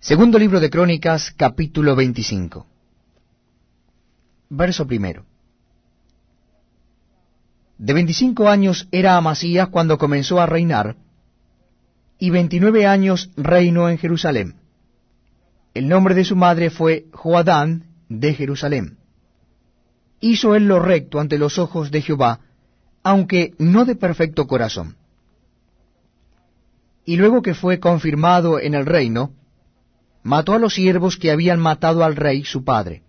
Segundo libro de Crónicas, capítulo 25. Verso primero. De veinticinco años era Amasías cuando comenzó a reinar, y veintinueve años reinó en Jerusalén. El nombre de su madre fue Joadán de Jerusalén. Hizo él lo recto ante los ojos de Jehová, aunque no de perfecto corazón. Y luego que fue confirmado en el reino, mató a los siervos que habían matado al rey su padre.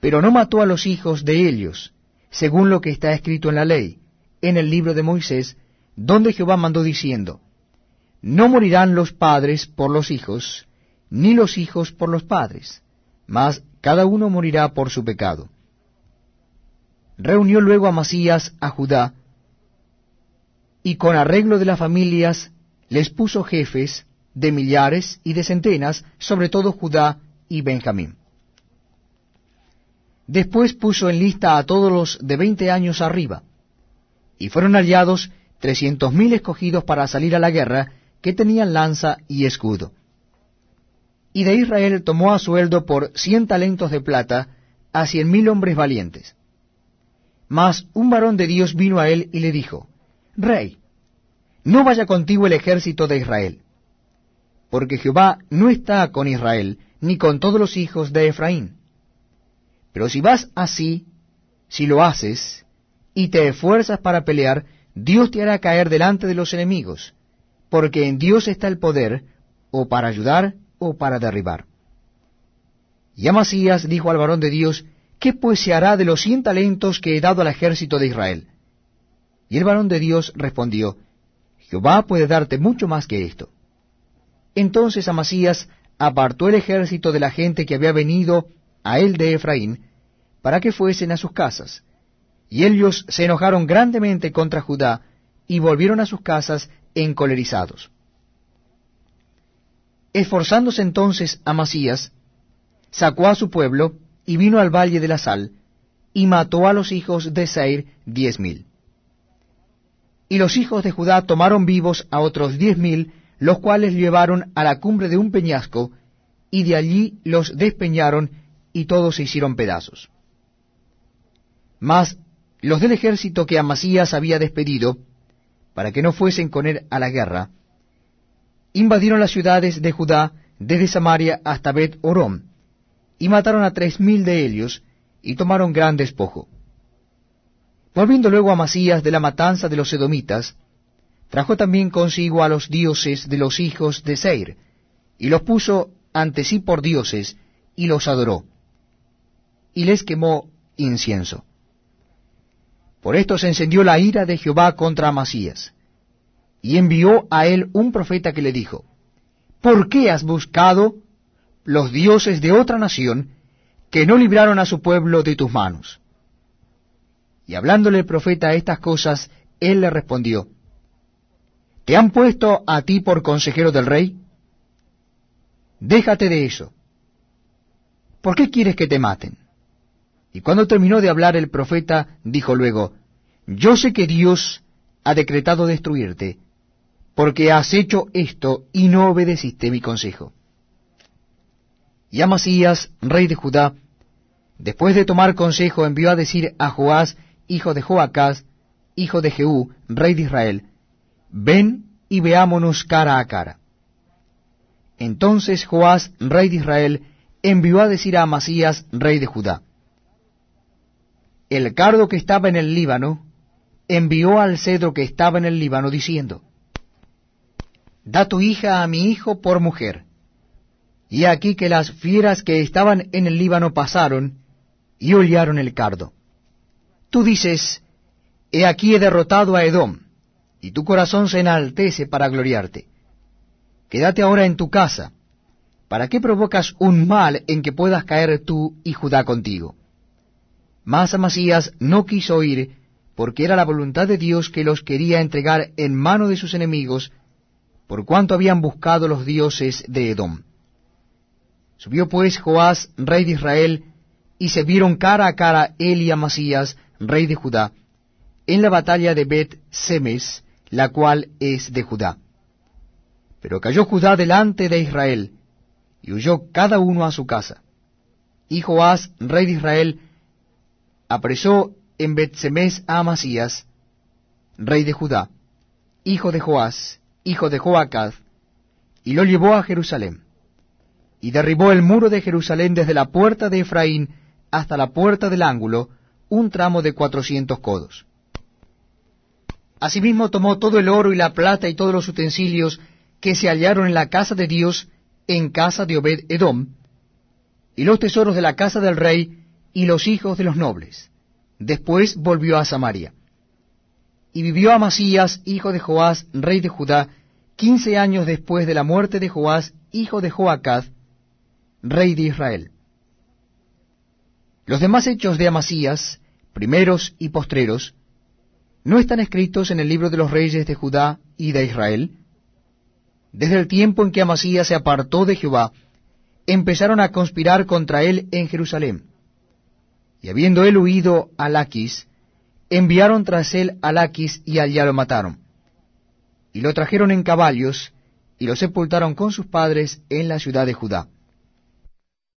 Pero no mató a los hijos de ellos, según lo que está escrito en la ley, en el libro de Moisés, donde Jehová mandó diciendo, No morirán los padres por los hijos, ni los hijos por los padres, mas cada uno morirá por su pecado. Reunió luego a Masías a Judá, y con arreglo de las familias les puso jefes de millares y de centenas, sobre todo Judá y Benjamín. Después puso en lista a todos los de veinte años arriba, y fueron hallados trescientos mil escogidos para salir a la guerra, que tenían lanza y escudo. Y de Israel tomó a sueldo por cien talentos de plata a cien mil hombres valientes. Mas un varón de Dios vino a él y le dijo, Rey, no vaya contigo el ejército de Israel, porque Jehová no está con Israel, ni con todos los hijos de Efraín. Pero si vas así, si lo haces, y te esfuerzas para pelear, Dios te hará caer delante de los enemigos, porque en Dios está el poder, o para ayudar, o para derribar. Y Amasías dijo al varón de Dios, ¿qué pues se hará de los cien talentos que he dado al ejército de Israel? Y el varón de Dios respondió, Jehová puede darte mucho más que esto. Entonces Amasías apartó el ejército de la gente que había venido a él de Efraín, para que fuesen a sus casas. Y ellos se enojaron grandemente contra Judá, y volvieron a sus casas encolerizados. Esforzándose entonces Amasías, sacó a su pueblo, y vino al valle de la sal, y mató a los hijos de Seir diez mil. Y los hijos de Judá tomaron vivos a otros diez mil, los cuales llevaron a la cumbre de un peñasco, y de allí los despeñaron, y todos se hicieron pedazos. Mas los del ejército que Amasías había despedido, para que no fuesen con él a la guerra, invadieron las ciudades de Judá desde Samaria hasta Bet Orón, y mataron a tres mil de ellos, y tomaron gran despojo. Volviendo luego Amasías de la matanza de los edomitas, Trajo también consigo a los dioses de los hijos de Seir, y los puso ante sí por dioses, y los adoró, y les quemó incienso. Por esto se encendió la ira de Jehová contra Amasías, y envió a él un profeta que le dijo, ¿Por qué has buscado los dioses de otra nación que no libraron a su pueblo de tus manos? Y hablándole el profeta estas cosas, él le respondió, ¿Te han puesto a ti por consejero del rey? Déjate de eso. ¿Por qué quieres que te maten? Y cuando terminó de hablar el profeta, dijo luego, Yo sé que Dios ha decretado destruirte, porque has hecho esto y no obedeciste mi consejo. Y Amasías, rey de Judá, después de tomar consejo, envió a decir a Joás, hijo de Joacás, hijo de Jehú, rey de Israel, ven y veámonos cara a cara. Entonces Joás, rey de Israel, envió a decir a Amasías, rey de Judá, el cardo que estaba en el Líbano, envió al cedro que estaba en el Líbano, diciendo, Da tu hija a mi hijo por mujer. Y aquí que las fieras que estaban en el Líbano pasaron y hollaron el cardo. Tú dices, He aquí he derrotado a Edom, y tu corazón se enaltece para gloriarte. Quédate ahora en tu casa. ¿Para qué provocas un mal en que puedas caer tú y Judá contigo? Mas Amasías no quiso ir, porque era la voluntad de Dios que los quería entregar en mano de sus enemigos, por cuanto habían buscado los dioses de Edom. Subió pues Joás, rey de Israel, y se vieron cara a cara él y Amasías, rey de Judá, en la batalla de Bet Semes, la cual es de Judá. Pero cayó Judá delante de Israel, y huyó cada uno a su casa. Y Joás, rey de Israel, apresó en Betsemes a Amasías, rey de Judá, hijo de Joás, hijo de Joacad, y lo llevó a Jerusalén. Y derribó el muro de Jerusalén desde la puerta de Efraín hasta la puerta del ángulo, un tramo de cuatrocientos codos. Asimismo tomó todo el oro y la plata y todos los utensilios que se hallaron en la casa de Dios, en casa de Obed Edom, y los tesoros de la casa del rey y los hijos de los nobles. Después volvió a Samaria. Y vivió Amasías, hijo de Joás, rey de Judá, quince años después de la muerte de Joás, hijo de Joacad, rey de Israel. Los demás hechos de Amasías, primeros y postreros, ¿no están escritos en el libro de los reyes de Judá y de Israel? Desde el tiempo en que Amasías se apartó de Jehová, empezaron a conspirar contra él en Jerusalén. Y habiendo él huido a Laquis, enviaron tras él a Laquis y allá lo mataron. Y lo trajeron en caballos y lo sepultaron con sus padres en la ciudad de Judá.